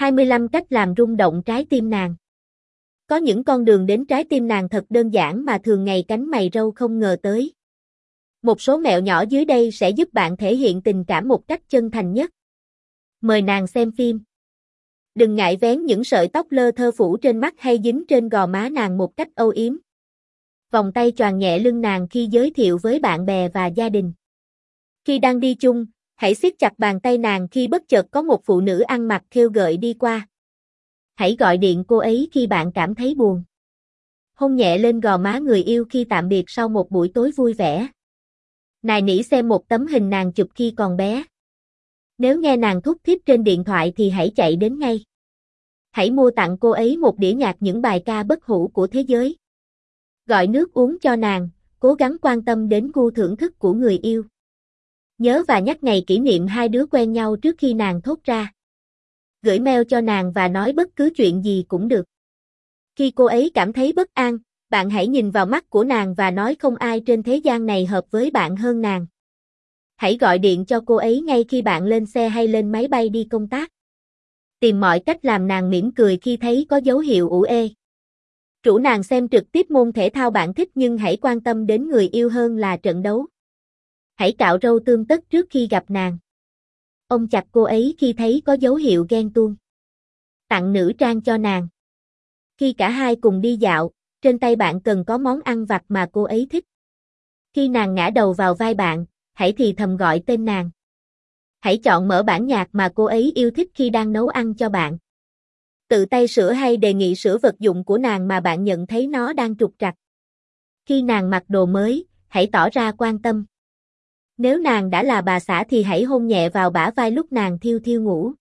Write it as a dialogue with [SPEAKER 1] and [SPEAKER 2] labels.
[SPEAKER 1] 25 cách làm rung động trái tim nàng. Có những con đường đến trái tim nàng thật đơn giản mà thường ngày cánh mày râu không ngờ tới. Một số mẹo nhỏ dưới đây sẽ giúp bạn thể hiện tình cảm một cách chân thành nhất. Mời nàng xem phim. Đừng ngại vén những sợi tóc lơ thơ phủ trên mắt hay dính trên gò má nàng một cách âu yếm. Vòng tay choàng nhẹ lưng nàng khi giới thiệu với bạn bè và gia đình. Khi đang đi chung, hãy siết chặt bàn tay nàng khi bất chợt có một phụ nữ ăn mặc khêu gợi đi qua. Hãy gọi điện cô ấy khi bạn cảm thấy buồn. Hôn nhẹ lên gò má người yêu khi tạm biệt sau một buổi tối vui vẻ. Nài nỉ xem một tấm hình nàng chụp khi còn bé. Nếu nghe nàng thúc thiết trên điện thoại thì hãy chạy đến ngay. Hãy mua tặng cô ấy một đĩa nhạc những bài ca bất hủ của thế giới. Gọi nước uống cho nàng, cố gắng quan tâm đến gu thưởng thức của người yêu nhớ và nhắc ngày kỷ niệm hai đứa quen nhau trước khi nàng thốt ra. Gửi mail cho nàng và nói bất cứ chuyện gì cũng được. Khi cô ấy cảm thấy bất an, bạn hãy nhìn vào mắt của nàng và nói không ai trên thế gian này hợp với bạn hơn nàng. Hãy gọi điện cho cô ấy ngay khi bạn lên xe hay lên máy bay đi công tác. Tìm mọi cách làm nàng mỉm cười khi thấy có dấu hiệu ủ ê. chủ nàng xem trực tiếp môn thể thao bạn thích nhưng hãy quan tâm đến người yêu hơn là trận đấu hãy cạo râu tương tất trước khi gặp nàng. Ông chặt cô ấy khi thấy có dấu hiệu ghen tuông. Tặng nữ trang cho nàng. Khi cả hai cùng đi dạo, trên tay bạn cần có món ăn vặt mà cô ấy thích. Khi nàng ngã đầu vào vai bạn, hãy thì thầm gọi tên nàng. Hãy chọn mở bản nhạc mà cô ấy yêu thích khi đang nấu ăn cho bạn. Tự tay sửa hay đề nghị sửa vật dụng của nàng mà bạn nhận thấy nó đang trục trặc. Khi nàng mặc đồ mới, hãy tỏ ra quan tâm. Nếu nàng đã là bà xã thì hãy hôn nhẹ vào bả vai lúc nàng thiêu thiêu ngủ.